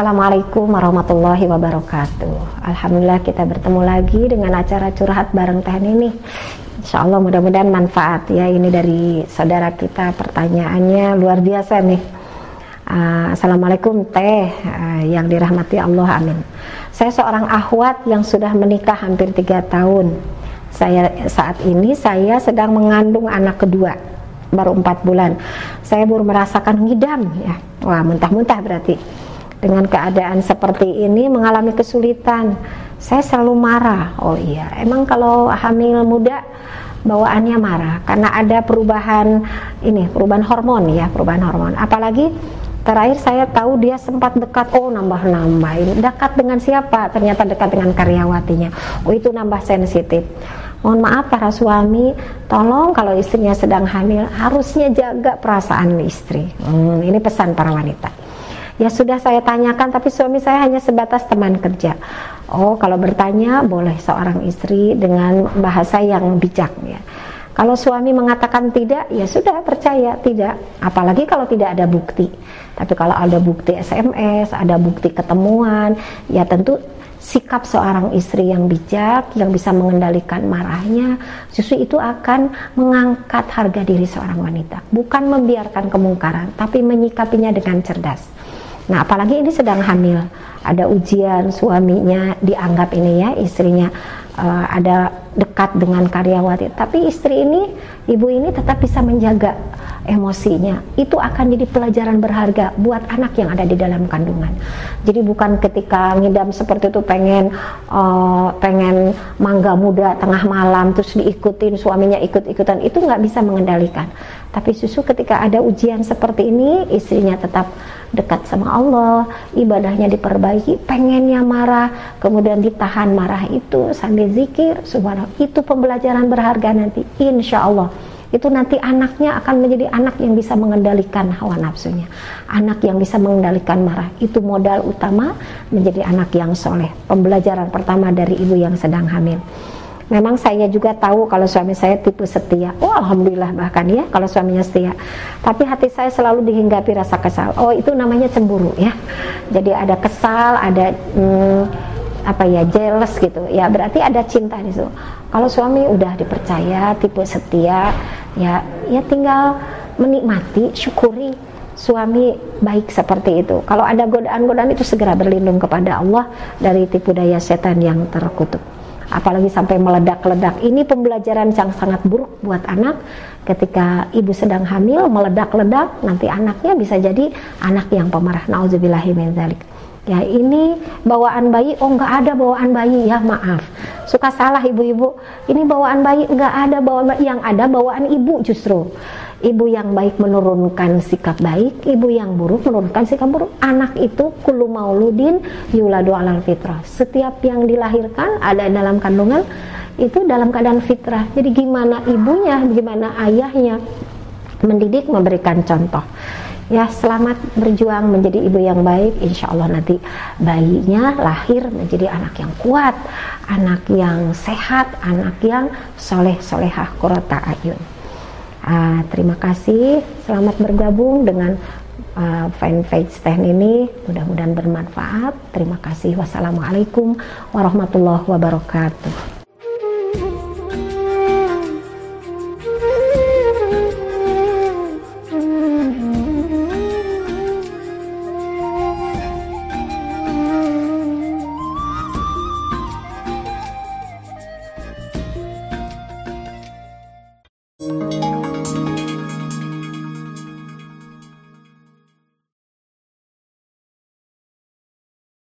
Assalamualaikum warahmatullahi wabarakatuh. Alhamdulillah kita bertemu lagi dengan acara curhat bareng Teh ini. Insya Allah mudah-mudahan manfaat ya Ini dari saudara kita. Pertanyaannya luar biasa nih. Uh, Assalamualaikum Teh uh, yang dirahmati Allah amin. Saya seorang ahwat yang sudah menikah hampir tiga tahun. Saya Saat ini saya sedang mengandung anak kedua baru empat bulan. Saya baru merasakan ngidam ya. Wah muntah-muntah berarti dengan keadaan seperti ini mengalami kesulitan. Saya selalu marah. Oh iya emang kalau hamil muda bawaannya marah karena ada perubahan ini perubahan hormon ya perubahan hormon. Apalagi terakhir saya tahu dia sempat dekat oh nambah nambahin dekat dengan siapa? Ternyata dekat dengan karyawatinya. Oh itu nambah sensitif. Mohon maaf para suami tolong kalau istrinya sedang hamil harusnya jaga perasaan istri. Hmm, ini pesan para wanita Ya sudah saya tanyakan tapi suami saya hanya sebatas teman kerja. Oh, kalau bertanya boleh seorang istri dengan bahasa yang bijak ya. Kalau suami mengatakan tidak, ya sudah percaya tidak. Apalagi kalau tidak ada bukti. Tapi kalau ada bukti SMS, ada bukti ketemuan, ya tentu sikap seorang istri yang bijak, yang bisa mengendalikan marahnya, justru itu akan mengangkat harga diri seorang wanita. Bukan membiarkan kemungkaran, tapi menyikapinya dengan cerdas. Nah, apalagi ini sedang hamil, ada ujian suaminya dianggap ini ya istrinya uh, ada dekat dengan karyawati, tapi istri ini, ibu ini tetap bisa menjaga emosinya. Itu akan jadi pelajaran berharga buat anak yang ada di dalam kandungan. Jadi bukan ketika ngidam seperti itu pengen uh, pengen mangga muda tengah malam terus diikutin suaminya ikut-ikutan itu nggak bisa mengendalikan. Tapi susu ketika ada ujian seperti ini, istrinya tetap dekat sama Allah, ibadahnya diperbaiki, pengennya marah, kemudian ditahan marah itu sambil zikir, subhanallah. Itu pembelajaran berharga nanti, insya Allah. Itu nanti anaknya akan menjadi anak yang bisa mengendalikan hawa nafsunya. Anak yang bisa mengendalikan marah. Itu modal utama menjadi anak yang soleh. Pembelajaran pertama dari ibu yang sedang hamil. Memang saya juga tahu kalau suami saya tipe setia. Oh alhamdulillah bahkan ya kalau suaminya setia. Tapi hati saya selalu dihinggapi rasa kesal. Oh itu namanya cemburu ya. Jadi ada kesal, ada hmm, apa ya jealous gitu. Ya berarti ada cinta di situ. Kalau suami udah dipercaya tipe setia, ya ya tinggal menikmati, syukuri suami baik seperti itu. Kalau ada godaan-godaan itu segera berlindung kepada Allah dari tipu daya setan yang terkutuk apalagi sampai meledak-ledak. Ini pembelajaran yang sangat buruk buat anak ketika ibu sedang hamil meledak-ledak nanti anaknya bisa jadi anak yang pemarah. Nauzubillahi min. Ya ini bawaan bayi, oh nggak ada bawaan bayi ya maaf. Suka salah ibu-ibu. Ini bawaan bayi nggak ada bawaan bayi, yang ada bawaan ibu justru. Ibu yang baik menurunkan sikap baik, ibu yang buruk menurunkan sikap buruk. Anak itu kulu mauludin yuladu alal fitrah. Setiap yang dilahirkan ada dalam kandungan itu dalam keadaan fitrah. Jadi gimana ibunya, gimana ayahnya mendidik, memberikan contoh. Ya selamat berjuang menjadi ibu yang baik Insya Allah nanti bayinya lahir menjadi anak yang kuat Anak yang sehat Anak yang soleh solehah kurota ayun Uh, terima kasih, selamat bergabung dengan uh, fanpage Teh ini. Mudah-mudahan bermanfaat. Terima kasih. Wassalamualaikum warahmatullahi wabarakatuh.